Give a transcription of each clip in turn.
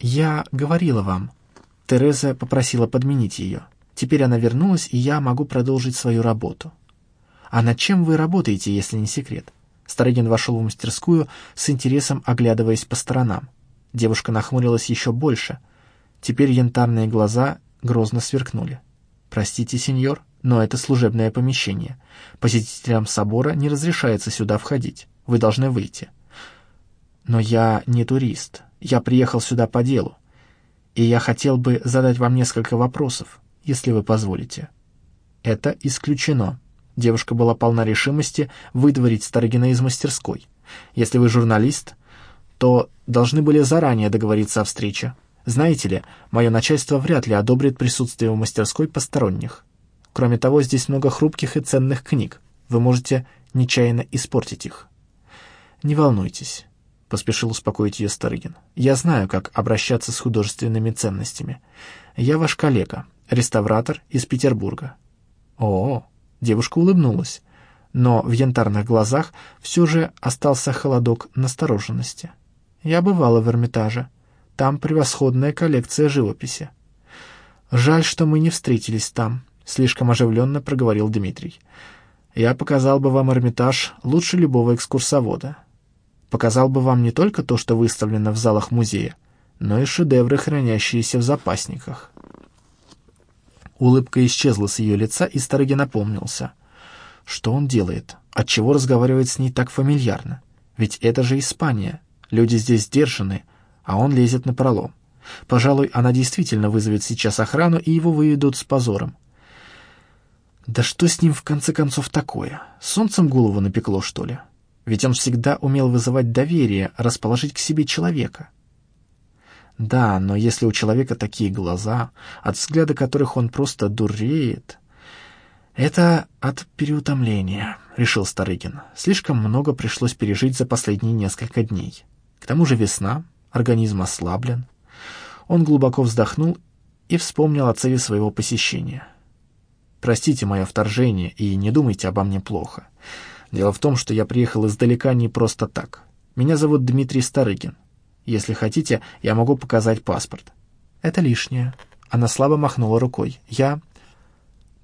«Я говорила вам». Тереза попросила подменить ее. Теперь она вернулась, и я могу продолжить свою работу. «А над чем вы работаете, если не секрет?» Старыгин вошел в мастерскую с интересом, оглядываясь по сторонам. Девушка нахмурилась еще больше. Теперь янтарные глаза грозно сверкнули. «Простите, сеньор, но это служебное помещение. Посетителям собора не разрешается сюда входить. Вы должны выйти». «Но я не турист. Я приехал сюда по делу. И я хотел бы задать вам несколько вопросов, если вы позволите». «Это исключено». Девушка была полна решимости выдворить Старогина из мастерской. «Если вы журналист, то должны были заранее договориться о встрече. Знаете ли, мое начальство вряд ли одобрит присутствие в мастерской посторонних. Кроме того, здесь много хрупких и ценных книг. Вы можете нечаянно испортить их. Не волнуйтесь, — поспешил успокоить ее Старыгин. Я знаю, как обращаться с художественными ценностями. Я ваш коллега, реставратор из Петербурга. О, девушка улыбнулась, но в янтарных глазах все же остался холодок настороженности. Я бывала в Эрмитаже. Там превосходная коллекция живописи. Жаль, что мы не встретились там, слишком оживленно проговорил Дмитрий. Я показал бы вам Эрмитаж лучше любого экскурсовода. Показал бы вам не только то, что выставлено в залах музея, но и шедевры, хранящиеся в запасниках. Улыбка исчезла с ее лица, и Старыгин напомнился. Что он делает? Отчего разговаривает с ней так фамильярно? Ведь это же Испания. Люди здесь сдержаны, а он лезет на пролом. Пожалуй, она действительно вызовет сейчас охрану, и его выведут с позором. Да что с ним в конце концов такое? Солнцем голову напекло, что ли? Ведь он всегда умел вызывать доверие, расположить к себе человека. Да, но если у человека такие глаза, от взгляда которых он просто дуреет... Это от переутомления, решил Старыгин. Слишком много пришлось пережить за последние несколько дней. К тому же весна, организм ослаблен. Он глубоко вздохнул и вспомнил о цели своего посещения. «Простите мое вторжение и не думайте обо мне плохо. Дело в том, что я приехал издалека не просто так. Меня зовут Дмитрий Старыгин. Если хотите, я могу показать паспорт». «Это лишнее». Она слабо махнула рукой. «Я...»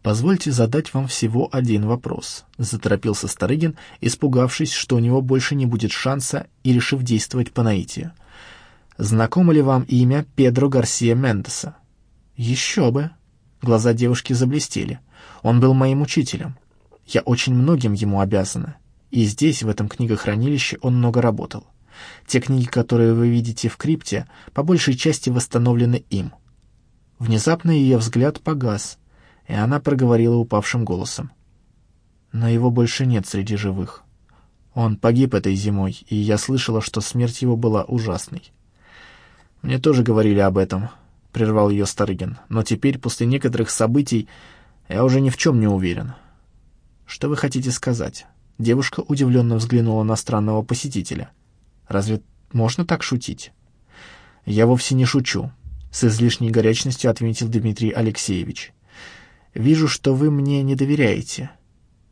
«Позвольте задать вам всего один вопрос», — заторопился Старыгин, испугавшись, что у него больше не будет шанса и решив действовать по наитию. «Знакомо ли вам имя Педро Гарсия Мендеса?» «Еще бы!» Глаза девушки заблестели. «Он был моим учителем. Я очень многим ему обязана. И здесь, в этом книгохранилище, он много работал. Те книги, которые вы видите в крипте, по большей части восстановлены им». Внезапно ее взгляд погас — и она проговорила упавшим голосом. «Но его больше нет среди живых. Он погиб этой зимой, и я слышала, что смерть его была ужасной». «Мне тоже говорили об этом», — прервал ее Старыгин, «но теперь, после некоторых событий, я уже ни в чем не уверен». «Что вы хотите сказать?» Девушка удивленно взглянула на странного посетителя. «Разве можно так шутить?» «Я вовсе не шучу», — с излишней горячностью отметил Дмитрий Алексеевич. Вижу, что вы мне не доверяете.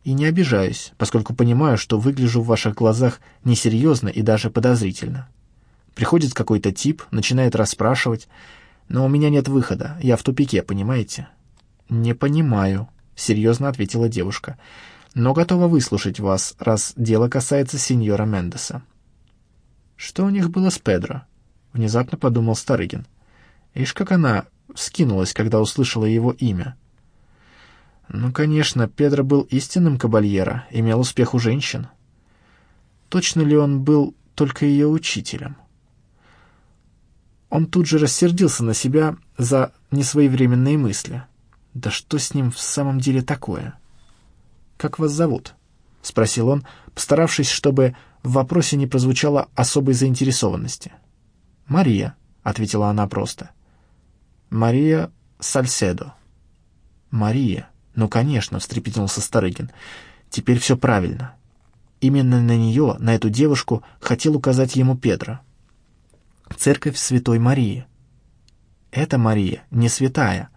И не обижаюсь, поскольку понимаю, что выгляжу в ваших глазах несерьезно и даже подозрительно. Приходит какой-то тип, начинает расспрашивать, но у меня нет выхода, я в тупике, понимаете? «Не понимаю», — серьезно ответила девушка, «но готова выслушать вас, раз дело касается сеньора Мендеса». «Что у них было с Педро?» — внезапно подумал Старыгин. Ишь, как она вскинулась, когда услышала его имя. Ну, конечно, Педро был истинным кабальера, имел успех у женщин. Точно ли он был только ее учителем? Он тут же рассердился на себя за несвоевременные мысли. Да что с ним в самом деле такое? «Как вас зовут?» — спросил он, постаравшись, чтобы в вопросе не прозвучало особой заинтересованности. «Мария», — ответила она просто. «Мария Сальседо». «Мария», «Ну, конечно», — встрепенулся Старыгин. «Теперь все правильно. Именно на нее, на эту девушку, хотел указать ему Петра. Церковь Святой Марии. Эта Мария не святая.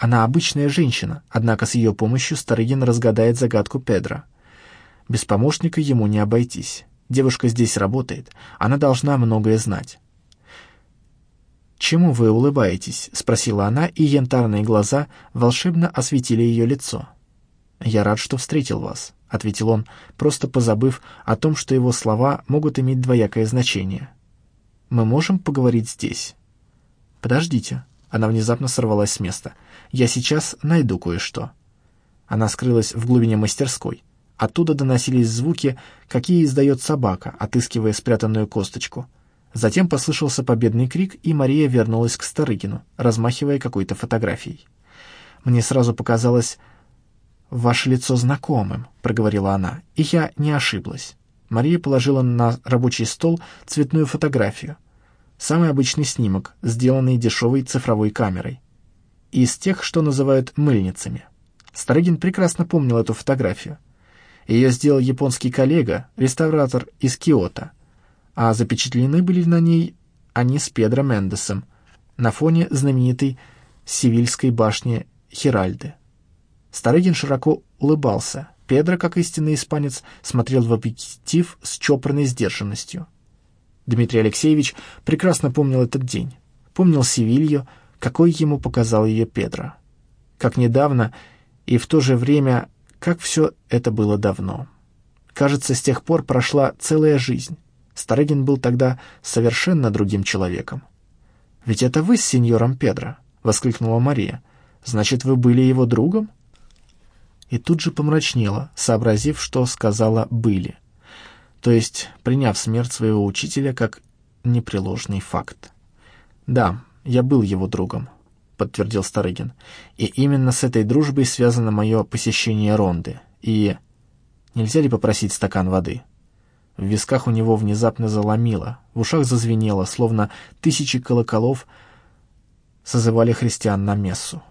Она обычная женщина, однако с ее помощью Старыгин разгадает загадку Педра. Без помощника ему не обойтись. Девушка здесь работает, она должна многое знать. «Чему вы улыбаетесь?» — спросила она, и янтарные глаза волшебно осветили ее лицо. «Я рад, что встретил вас», — ответил он, просто позабыв о том, что его слова могут иметь двоякое значение. «Мы можем поговорить здесь?» «Подождите», — она внезапно сорвалась с места. «Я сейчас найду кое-что». Она скрылась в глубине мастерской. Оттуда доносились звуки, какие издает собака, отыскивая спрятанную косточку — Затем послышался победный крик, и Мария вернулась к Старыгину, размахивая какой-то фотографией. «Мне сразу показалось ваше лицо знакомым», — проговорила она, — «и я не ошиблась». Мария положила на рабочий стол цветную фотографию. Самый обычный снимок, сделанный дешевой цифровой камерой. Из тех, что называют мыльницами. Старыгин прекрасно помнил эту фотографию. Ее сделал японский коллега, реставратор из Киото — а запечатлены были на ней они с Педро Мендесом на фоне знаменитой Севильской башни Хиральды. Старыгин широко улыбался. Педро, как истинный испанец, смотрел в объектив с чопорной сдержанностью. Дмитрий Алексеевич прекрасно помнил этот день. Помнил Севилью, какой ему показал ее Педро. Как недавно и в то же время, как все это было давно. Кажется, с тех пор прошла целая жизнь. Старыгин был тогда совершенно другим человеком. «Ведь это вы с сеньором Педро?» — воскликнула Мария. «Значит, вы были его другом?» И тут же помрачнела, сообразив, что сказала «были», то есть приняв смерть своего учителя как непреложный факт. «Да, я был его другом», — подтвердил Старыгин. «И именно с этой дружбой связано мое посещение Ронды. И нельзя ли попросить стакан воды?» В висках у него внезапно заломило, в ушах зазвенело, словно тысячи колоколов созывали христиан на мессу.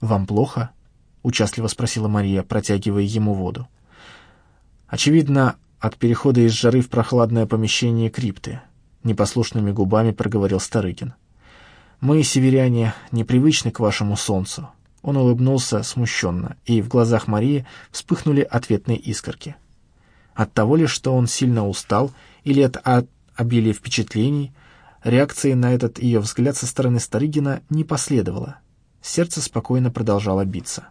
«Вам плохо?» — участливо спросила Мария, протягивая ему воду. Очевидно, от перехода из жары в прохладное помещение крипты, непослушными губами проговорил Старыкин. «Мы, северяне, непривычны к вашему солнцу». Он улыбнулся смущенно, и в глазах Марии вспыхнули ответные искорки. От того ли, что он сильно устал, или от, от обилия впечатлений, реакции на этот ее взгляд со стороны Старыгина не последовало. Сердце спокойно продолжало биться.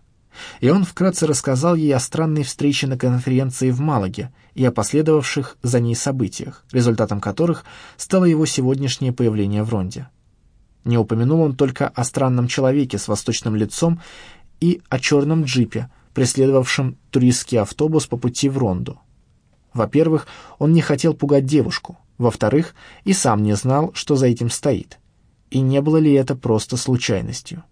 И он вкратце рассказал ей о странной встрече на конференции в Малаге и о последовавших за ней событиях, результатом которых стало его сегодняшнее появление в Ронде. Не упомянул он только о странном человеке с восточным лицом и о черном джипе, преследовавшем туристский автобус по пути в Ронду. Во-первых, он не хотел пугать девушку. Во-вторых, и сам не знал, что за этим стоит. И не было ли это просто случайностью?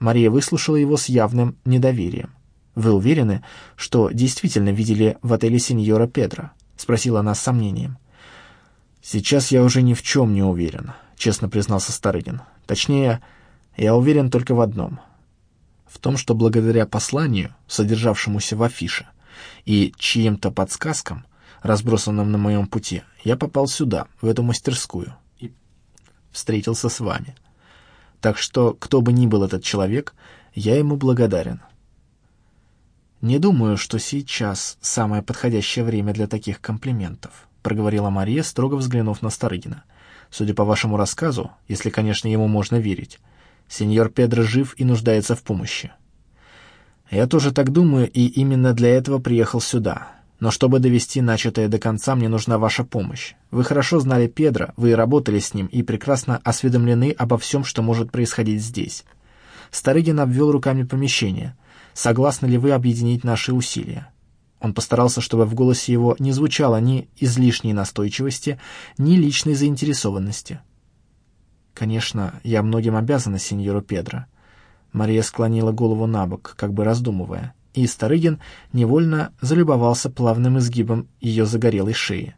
Мария выслушала его с явным недоверием. «Вы уверены, что действительно видели в отеле сеньора Педро?» — спросила она с сомнением. «Сейчас я уже ни в чем не уверен», — честно признался Старыгин. «Точнее, я уверен только в одном. В том, что благодаря посланию, содержавшемуся в афише, и чьим-то подсказкам, разбросанном на моем пути, я попал сюда, в эту мастерскую, и встретился с вами. Так что, кто бы ни был этот человек, я ему благодарен. «Не думаю, что сейчас самое подходящее время для таких комплиментов», проговорила Мария, строго взглянув на Старыгина. «Судя по вашему рассказу, если, конечно, ему можно верить, сеньор Педро жив и нуждается в помощи». «Я тоже так думаю, и именно для этого приехал сюда, но чтобы довести начатое до конца, мне нужна ваша помощь. Вы хорошо знали Педро, вы работали с ним и прекрасно осведомлены обо всем, что может происходить здесь. Старыгин обвел руками помещение. Согласны ли вы объединить наши усилия? Он постарался, чтобы в голосе его не звучало ни излишней настойчивости, ни личной заинтересованности. «Конечно, я многим обязана сеньору Педро». Мария склонила голову на бок, как бы раздумывая и Старыгин невольно залюбовался плавным изгибом ее загорелой шеи.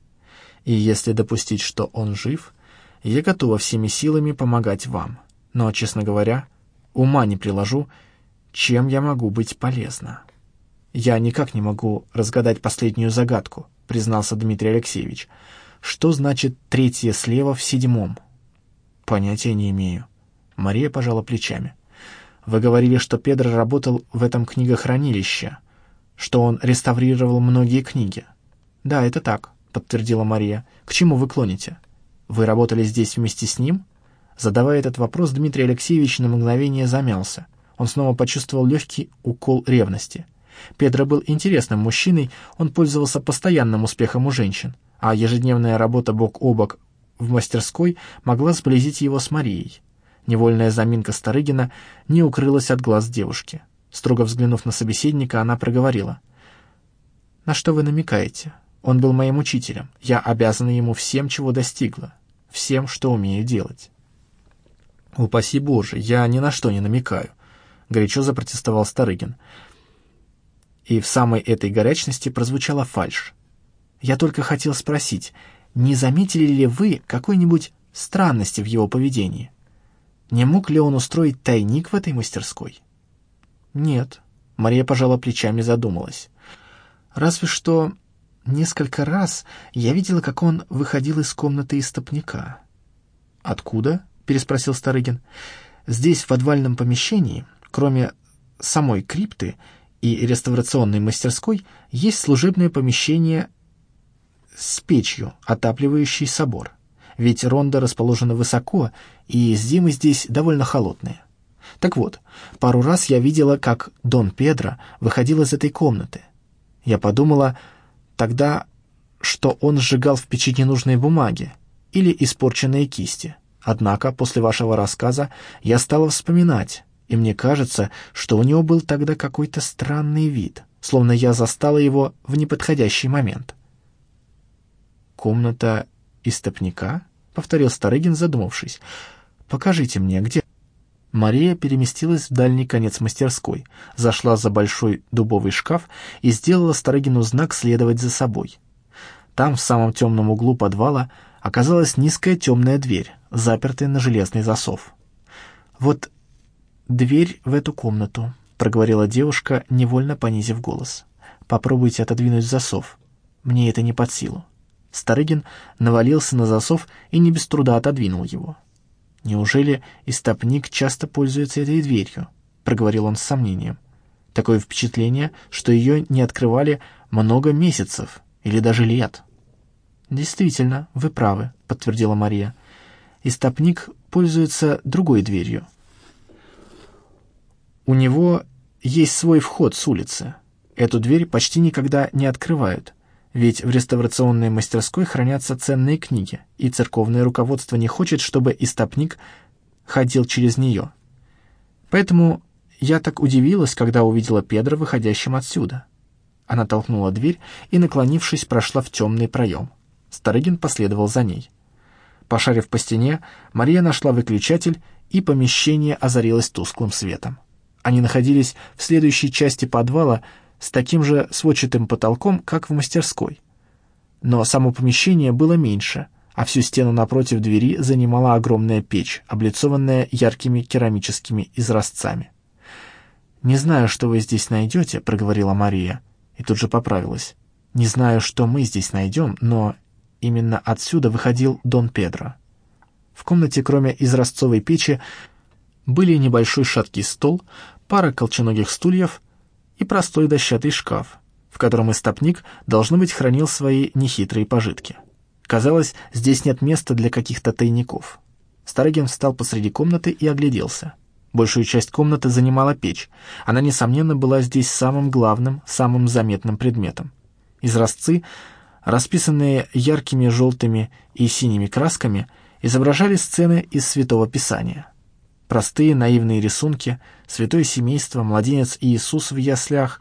И если допустить, что он жив, я готова всеми силами помогать вам. Но, честно говоря, ума не приложу, чем я могу быть полезна. Я никак не могу разгадать последнюю загадку, признался Дмитрий Алексеевич. Что значит третье слева в седьмом? Понятия не имею. Мария пожала плечами. Вы говорили, что Педро работал в этом книгохранилище, что он реставрировал многие книги. Да, это так, подтвердила Мария. К чему вы клоните? Вы работали здесь вместе с ним? Задавая этот вопрос, Дмитрий Алексеевич на мгновение замялся. Он снова почувствовал легкий укол ревности. Педро был интересным мужчиной, он пользовался постоянным успехом у женщин, а ежедневная работа бок о бок в мастерской могла сблизить его с Марией. Невольная заминка Старыгина не укрылась от глаз девушки. Строго взглянув на собеседника, она проговорила. «На что вы намекаете? Он был моим учителем. Я обязана ему всем, чего достигла, всем, что умею делать». «Упаси Боже, я ни на что не намекаю», — горячо запротестовал Старыгин. И в самой этой горячности прозвучала фальшь. «Я только хотел спросить, не заметили ли вы какой-нибудь странности в его поведении? Не мог ли он устроить тайник в этой мастерской?» «Нет», — Мария пожала плечами задумалась. «Разве что несколько раз я видела, как он выходил из комнаты истопника». «Откуда?» — переспросил Старыгин. «Здесь, в подвальном помещении, кроме самой крипты и реставрационной мастерской, есть служебное помещение с печью, отапливающей собор. Ведь ронда расположена высоко, и зимы здесь довольно холодные. Так вот, пару раз я видела, как Дон Педро выходил из этой комнаты. Я подумала тогда, что он сжигал в печи ненужные бумаги или испорченные кисти. Однако после вашего рассказа я стала вспоминать, и мне кажется, что у него был тогда какой-то странный вид, словно я застала его в неподходящий момент. «Комната истопника?» — повторил Старыгин, задумавшись. «Покажите мне, где...» Мария переместилась в дальний конец мастерской, зашла за большой дубовый шкаф и сделала Старыгину знак следовать за собой. Там, в самом темном углу подвала, оказалась низкая темная дверь, запертая на железный засов. «Вот дверь в эту комнату», — проговорила девушка, невольно понизив голос. «Попробуйте отодвинуть засов. Мне это не под силу». Старыгин навалился на засов и не без труда отодвинул его. «Неужели истопник часто пользуется этой дверью?» — проговорил он с сомнением. «Такое впечатление, что ее не открывали много месяцев или даже лет». «Действительно, вы правы», — подтвердила Мария. «Истопник пользуется другой дверью. У него есть свой вход с улицы. Эту дверь почти никогда не открывают, ведь в реставрационной мастерской хранятся ценные книги, и церковное руководство не хочет, чтобы истопник ходил через нее. Поэтому я так удивилась, когда увидела Педро выходящим отсюда. Она толкнула дверь и, наклонившись, прошла в темный проем. Старыгин последовал за ней. Пошарив по стене, Мария нашла выключатель, и помещение озарилось тусклым светом. Они находились в следующей части подвала, с таким же сводчатым потолком, как в мастерской. Но само помещение было меньше, а всю стену напротив двери занимала огромная печь, облицованная яркими керамическими изразцами. «Не знаю, что вы здесь найдете», — проговорила Мария, и тут же поправилась. «Не знаю, что мы здесь найдем, но именно отсюда выходил Дон Педро». В комнате, кроме изразцовой печи, были небольшой шаткий стол, пара колченогих стульев и простой дощатый шкаф, в котором истопник, должно быть, хранил свои нехитрые пожитки. Казалось, здесь нет места для каких-то тайников. Старыгин встал посреди комнаты и огляделся. Большую часть комнаты занимала печь. Она, несомненно, была здесь самым главным, самым заметным предметом. Изразцы, расписанные яркими желтыми и синими красками, изображали сцены из Святого Писания — Простые наивные рисунки, святое семейство, младенец Иисус в яслях,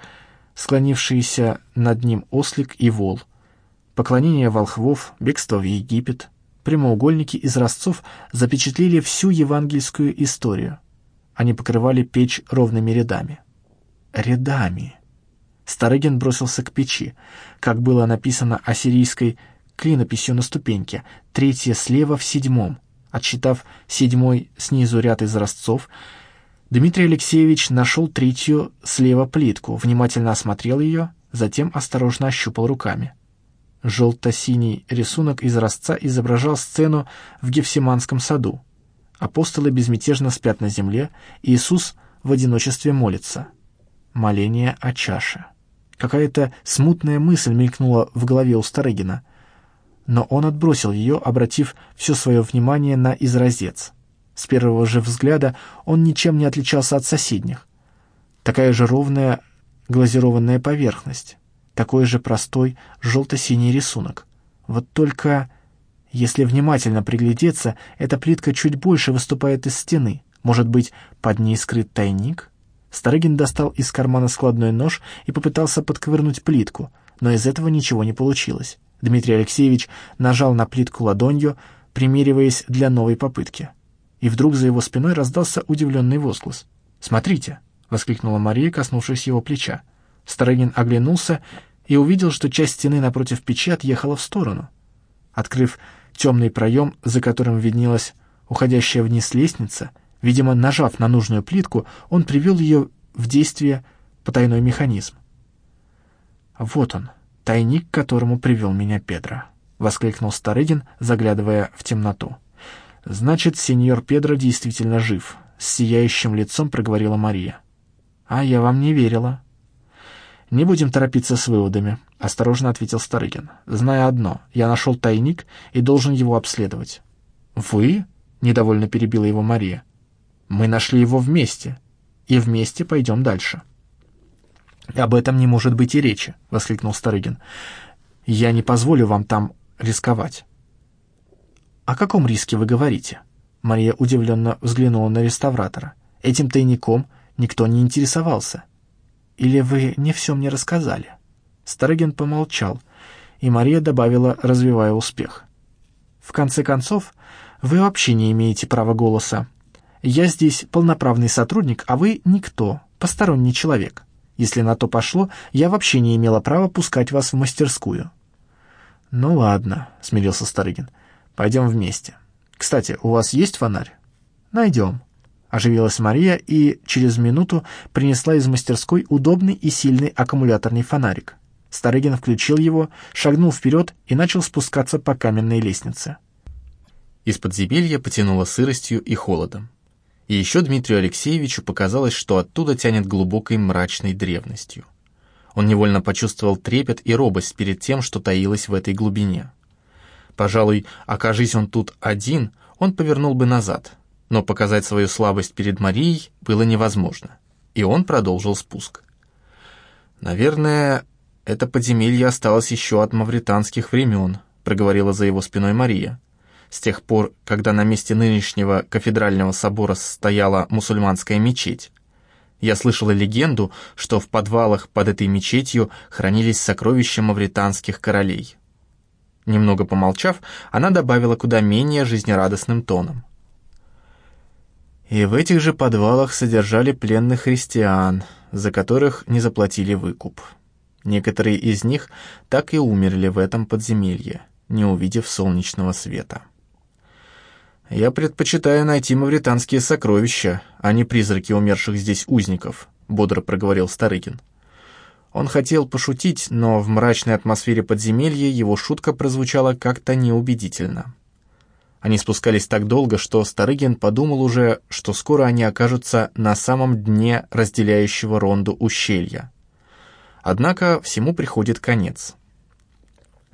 склонившийся над ним ослик и вол, поклонение волхвов, бегство в Египет, прямоугольники из разцов запечатлели всю евангельскую историю. Они покрывали печь ровными рядами. Рядами. Старыгин бросился к печи, как было написано ассирийской клинописью на ступеньке, третья слева в седьмом — Отсчитав седьмой снизу ряд изразцов, Дмитрий Алексеевич нашел третью слева плитку, внимательно осмотрел ее, затем осторожно ощупал руками. Желто-синий рисунок изразца изображал сцену в Гефсиманском саду. Апостолы безмятежно спят на земле, Иисус в одиночестве молится. Моление о чаше. Какая-то смутная мысль мелькнула в голове у Старыгина — но он отбросил ее, обратив все свое внимание на изразец. С первого же взгляда он ничем не отличался от соседних. Такая же ровная глазированная поверхность, такой же простой желто-синий рисунок. Вот только, если внимательно приглядеться, эта плитка чуть больше выступает из стены. Может быть, под ней скрыт тайник? Старыгин достал из кармана складной нож и попытался подковырнуть плитку, но из этого ничего не получилось. Дмитрий Алексеевич нажал на плитку ладонью, примериваясь для новой попытки и вдруг за его спиной раздался удивленный возглас. «Смотрите!» — воскликнула Мария, коснувшись его плеча. Старыгин оглянулся и увидел, что часть стены напротив печи отъехала в сторону. Открыв темный проем, за которым виднелась уходящая вниз лестница, видимо, нажав на нужную плитку, он привел ее в действие потайной механизм. «Вот он, тайник, к которому привел меня Педро», — воскликнул Старыгин, заглядывая в темноту. «Значит, сеньор Педро действительно жив», — с сияющим лицом проговорила Мария. «А я вам не верила». «Не будем торопиться с выводами», — осторожно ответил Старыгин. «Зная одно, я нашел тайник и должен его обследовать». «Вы?» — недовольно перебила его Мария. «Мы нашли его вместе, и вместе пойдем дальше». «Об этом не может быть и речи», — воскликнул Старыгин. «Я не позволю вам там рисковать». «О каком риске вы говорите?» Мария удивленно взглянула на реставратора. «Этим тайником никто не интересовался. Или вы не все мне рассказали?» Старыгин помолчал, и Мария добавила, развивая успех. «В конце концов, вы вообще не имеете права голоса. Я здесь полноправный сотрудник, а вы никто, посторонний человек. Если на то пошло, я вообще не имела права пускать вас в мастерскую». «Ну ладно», — смирился Старыгин. Пойдем вместе. Кстати, у вас есть фонарь? Найдем. Оживилась Мария и через минуту принесла из мастерской удобный и сильный аккумуляторный фонарик. Старыгин включил его, шагнул вперед и начал спускаться по каменной лестнице. Из подземелья потянуло сыростью и холодом. И еще Дмитрию Алексеевичу показалось, что оттуда тянет глубокой мрачной древностью. Он невольно почувствовал трепет и робость перед тем, что таилось в этой глубине. Пожалуй, окажись он тут один, он повернул бы назад, но показать свою слабость перед Марией было невозможно, и он продолжил спуск. «Наверное, это подземелье осталось еще от мавританских времен», проговорила за его спиной Мария. С тех пор, когда на месте нынешнего кафедрального собора стояла мусульманская мечеть. Я слышала легенду, что в подвалах под этой мечетью хранились сокровища мавританских королей. Немного помолчав, она добавила куда менее жизнерадостным тоном. И в этих же подвалах содержали пленных христиан, за которых не заплатили выкуп. Некоторые из них так и умерли в этом подземелье, не увидев солнечного света. «Я предпочитаю найти мавританские сокровища, а не призраки умерших здесь узников», — бодро проговорил Старыгин. Он хотел пошутить, но в мрачной атмосфере подземелья его шутка прозвучала как-то неубедительно. Они спускались так долго, что Старыгин подумал уже, что скоро они окажутся на самом дне разделяющего ронду ущелья. Однако всему приходит конец.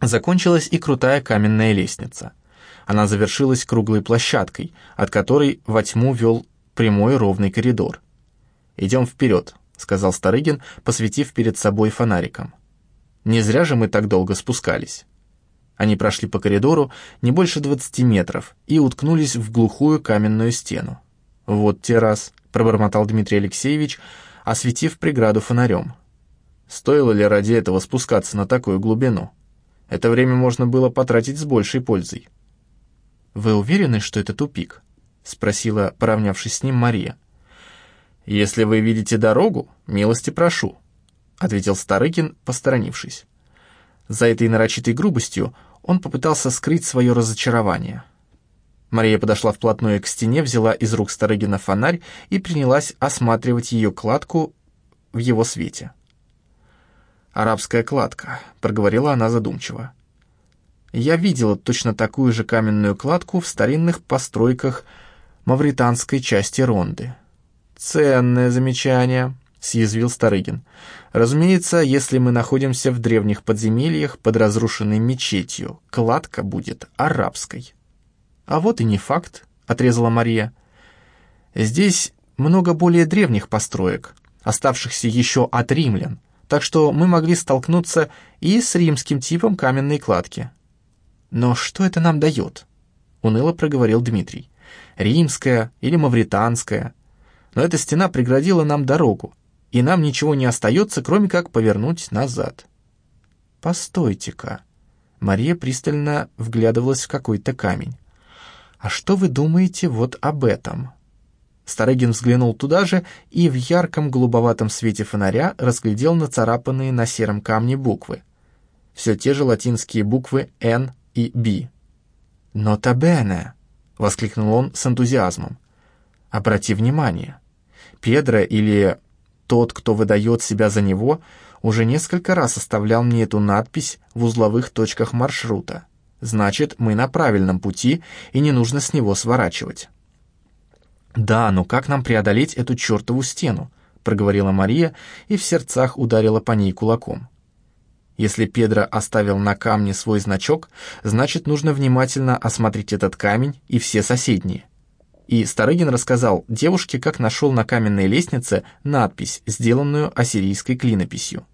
Закончилась и крутая каменная лестница. Она завершилась круглой площадкой, от которой во тьму вел прямой ровный коридор. «Идем вперед», — сказал Старыгин, посветив перед собой фонариком. «Не зря же мы так долго спускались». Они прошли по коридору не больше двадцати метров и уткнулись в глухую каменную стену. «Вот те раз», — пробормотал Дмитрий Алексеевич, осветив преграду фонарем. «Стоило ли ради этого спускаться на такую глубину? Это время можно было потратить с большей пользой». «Вы уверены, что это тупик?» — спросила, поравнявшись с ним, Мария. «Если вы видите дорогу, милости прошу», — ответил Старыкин, посторонившись. За этой нарочитой грубостью он попытался скрыть свое разочарование. Мария подошла вплотную к стене, взяла из рук Старыгина фонарь и принялась осматривать ее кладку в его свете. «Арабская кладка», — проговорила она задумчиво. «Я видела точно такую же каменную кладку в старинных постройках мавританской части Ронды». «Ценное замечание», — съязвил Старыгин. «Разумеется, если мы находимся в древних подземельях под разрушенной мечетью, кладка будет арабской». «А вот и не факт», — отрезала Мария. Здесь много более древних построек, оставшихся еще от римлян, так что мы могли столкнуться и с римским типом каменной кладки. Но что это нам дает? Уныло проговорил Дмитрий. Римская или мавританская. Но эта стена преградила нам дорогу, и нам ничего не остается, кроме как повернуть назад. Постойте-ка. Мария пристально вглядывалась в какой-то камень. «А что вы думаете вот об этом?» Старыгин взглянул туда же и в ярком голубоватом свете фонаря разглядел нацарапанные на сером камне буквы. Все те же латинские буквы «Н» и «Б». «Нота бене!» — воскликнул он с энтузиазмом. «Обрати внимание. Педро или тот, кто выдает себя за него, уже несколько раз оставлял мне эту надпись в узловых точках маршрута. Значит, мы на правильном пути, и не нужно с него сворачивать». «Да, но как нам преодолеть эту чертову стену?» — проговорила Мария и в сердцах ударила по ней кулаком. Если Педро оставил на камне свой значок, значит, нужно внимательно осмотреть этот камень и все соседние. И Старыгин рассказал девушке, как нашел на каменной лестнице надпись, сделанную ассирийской клинописью.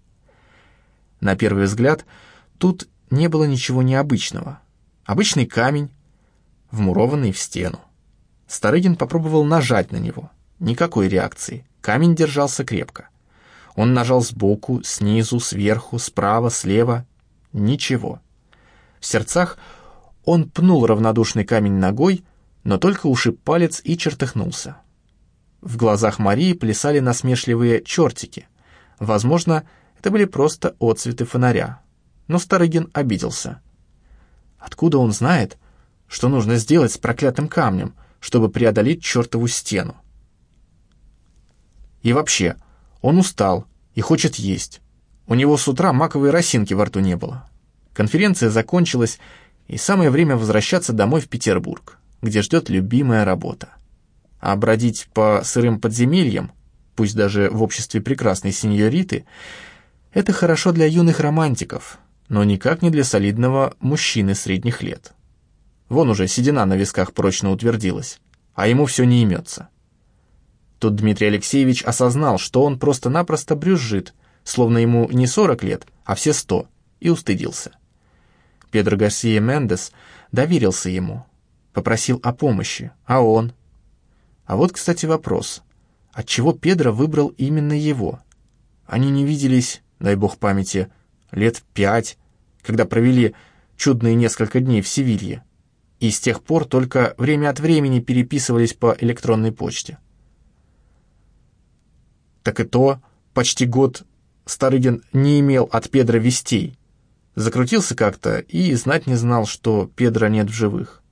На первый взгляд, тут не было ничего необычного. Обычный камень, вмурованный в стену. Старыгин попробовал нажать на него. Никакой реакции. Камень держался крепко. Он нажал сбоку, снизу, сверху, справа, слева. Ничего. В сердцах он пнул равнодушный камень ногой, но только ушиб палец и чертыхнулся. В глазах Марии плясали насмешливые чертики. Возможно, это были просто отцветы фонаря. Но Старыгин обиделся. Откуда он знает, что нужно сделать с проклятым камнем, чтобы преодолеть чертову стену. И вообще, он устал и хочет есть. У него с утра маковой росинки во рту не было. Конференция закончилась, и самое время возвращаться домой в Петербург, где ждет любимая работа. А бродить по сырым подземельям, пусть даже в обществе прекрасной сеньориты, это хорошо для юных романтиков, но никак не для солидного мужчины средних лет. Вон уже седина на висках прочно утвердилась, а ему все не имется. Тут Дмитрий Алексеевич осознал, что он просто-напросто брюзжит, словно ему не сорок лет, а все сто, и устыдился. Педро Гарсия Мендес доверился ему, попросил о помощи, а он? А вот, кстати, вопрос. Отчего Педро выбрал именно его? Они не виделись, дай бог памяти, лет пять, когда провели чудные несколько дней в Севилье и с тех пор только время от времени переписывались по электронной почте. Так и то, почти год Старыгин не имел от Педра вестей. Закрутился как-то и знать не знал, что Педра нет в живых.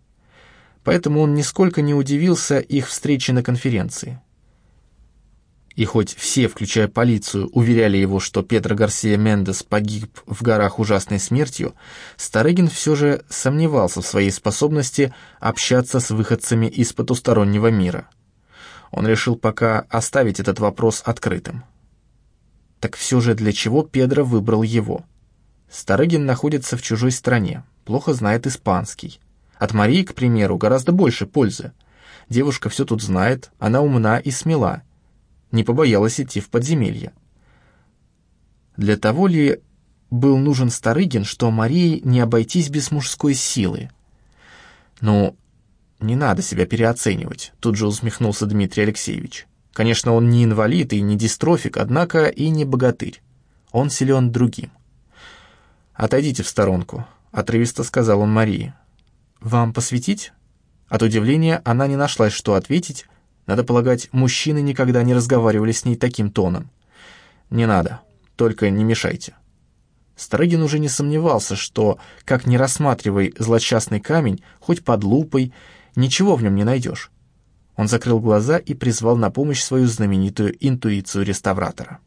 Поэтому он нисколько не удивился их встрече на конференции. И хоть все, включая полицию, уверяли его, что Петро Гарсия Мендес погиб в горах ужасной смертью, Старыгин все же сомневался в своей способности общаться с выходцами из потустороннего мира. Он решил пока оставить этот вопрос открытым. Так все же для чего Педро выбрал его? Старыгин находится в чужой стране, плохо знает испанский. От Марии, к примеру, гораздо больше пользы. Девушка все тут знает, она умна и смела, не побоялась идти в подземелье. Для того ли был нужен Старыгин, что Марии не обойтись без мужской силы? Ну, не надо себя переоценивать, тут же усмехнулся Дмитрий Алексеевич. Конечно, он не инвалид и не дистрофик, однако и не богатырь. Он силен другим. «Отойдите в сторонку», — отрывисто сказал он Марии. «Вам посветить?» От удивления она не нашлась, что ответить, надо полагать, мужчины никогда не разговаривали с ней таким тоном. «Не надо, только не мешайте». Старыгин уже не сомневался, что, как не рассматривай злочастный камень, хоть под лупой, ничего в нем не найдешь. Он закрыл глаза и призвал на помощь свою знаменитую интуицию реставратора.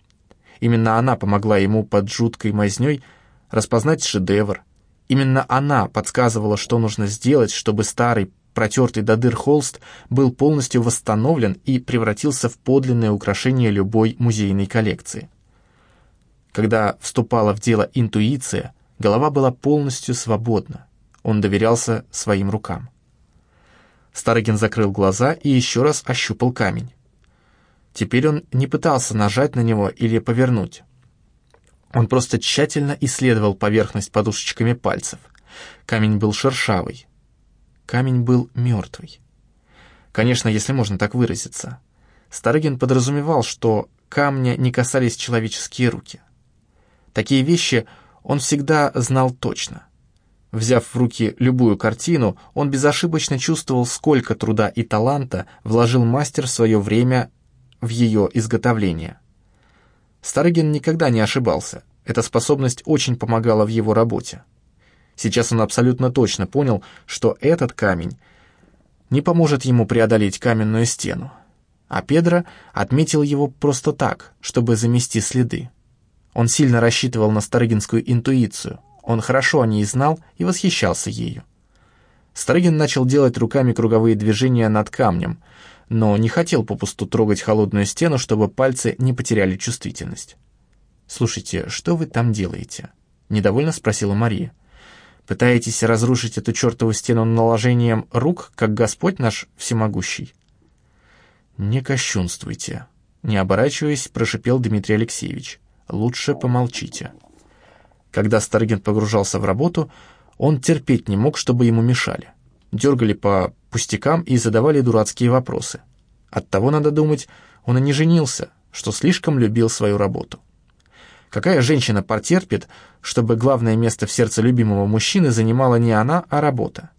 Именно она помогла ему под жуткой мазнёй распознать шедевр. Именно она подсказывала, что нужно сделать, чтобы старый протертый до дыр холст был полностью восстановлен и превратился в подлинное украшение любой музейной коллекции. Когда вступала в дело интуиция, голова была полностью свободна. Он доверялся своим рукам. Старыгин закрыл глаза и еще раз ощупал камень. Теперь он не пытался нажать на него или повернуть. Он просто тщательно исследовал поверхность подушечками пальцев. Камень был шершавый. Камень был мертвый. Конечно, если можно так выразиться. Старыгин подразумевал, что камня не касались человеческие руки. Такие вещи он всегда знал точно. Взяв в руки любую картину, он безошибочно чувствовал, сколько труда и таланта вложил мастер в свое время в ее изготовление. Старыгин никогда не ошибался. Эта способность очень помогала в его работе. Сейчас он абсолютно точно понял, что этот камень не поможет ему преодолеть каменную стену. А Педро отметил его просто так, чтобы замести следы. Он сильно рассчитывал на старыгинскую интуицию. Он хорошо о ней знал и восхищался ею. Старыгин начал делать руками круговые движения над камнем, но не хотел попусту трогать холодную стену, чтобы пальцы не потеряли чувствительность. «Слушайте, что вы там делаете?» — недовольно спросила Мария. «Пытаетесь разрушить эту чертову стену наложением рук, как Господь наш всемогущий?» «Не кощунствуйте», — не оборачиваясь, прошипел Дмитрий Алексеевич. «Лучше помолчите». Когда Старыгин погружался в работу, он терпеть не мог, чтобы ему мешали. Дергали по пустякам и задавали дурацкие вопросы. Оттого, надо думать, он и не женился, что слишком любил свою работу. Какая женщина потерпит, чтобы главное место в сердце любимого мужчины занимала не она, а работа?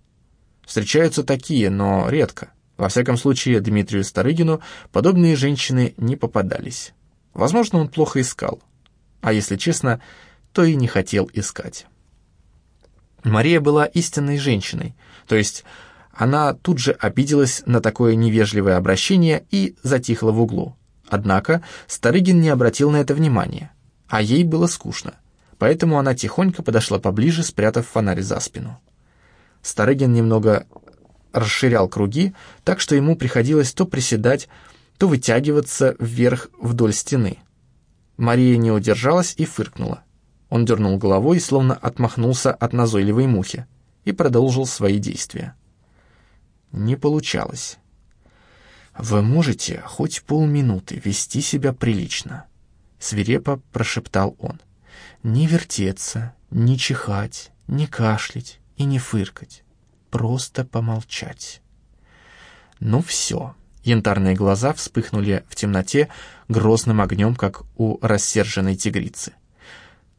Встречаются такие, но редко. Во всяком случае, Дмитрию Старыгину подобные женщины не попадались. Возможно, он плохо искал. А если честно, то и не хотел искать. Мария была истинной женщиной, то есть она тут же обиделась на такое невежливое обращение и затихла в углу. Однако Старыгин не обратил на это внимания а ей было скучно, поэтому она тихонько подошла поближе, спрятав фонарь за спину. Старыгин немного расширял круги, так что ему приходилось то приседать, то вытягиваться вверх вдоль стены. Мария не удержалась и фыркнула. Он дернул головой, словно отмахнулся от назойливой мухи, и продолжил свои действия. Не получалось. «Вы можете хоть полминуты вести себя прилично?» свирепо прошептал он. «Не вертеться, не чихать, не кашлять и не фыркать. Просто помолчать». «Ну все». Янтарные глаза вспыхнули в темноте грозным огнем, как у рассерженной тигрицы.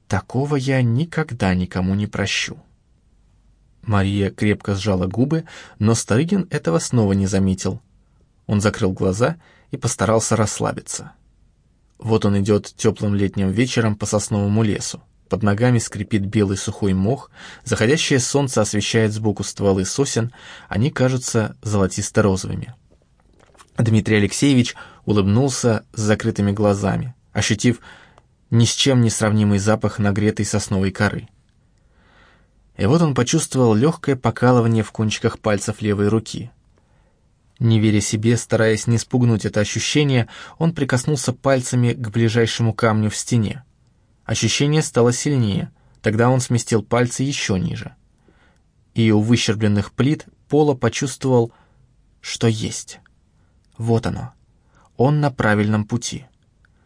«Такого я никогда никому не прощу». Мария крепко сжала губы, но Старыгин этого снова не заметил. Он закрыл глаза и постарался расслабиться. Вот он идет теплым летним вечером по сосновому лесу. Под ногами скрипит белый сухой мох, заходящее солнце освещает сбоку стволы сосен, они кажутся золотисто-розовыми. Дмитрий Алексеевич улыбнулся с закрытыми глазами, ощутив ни с чем не сравнимый запах нагретой сосновой коры. И вот он почувствовал легкое покалывание в кончиках пальцев левой руки — не веря себе, стараясь не спугнуть это ощущение, он прикоснулся пальцами к ближайшему камню в стене. Ощущение стало сильнее, тогда он сместил пальцы еще ниже. И у выщербленных плит пола почувствовал, что есть. Вот оно. Он на правильном пути.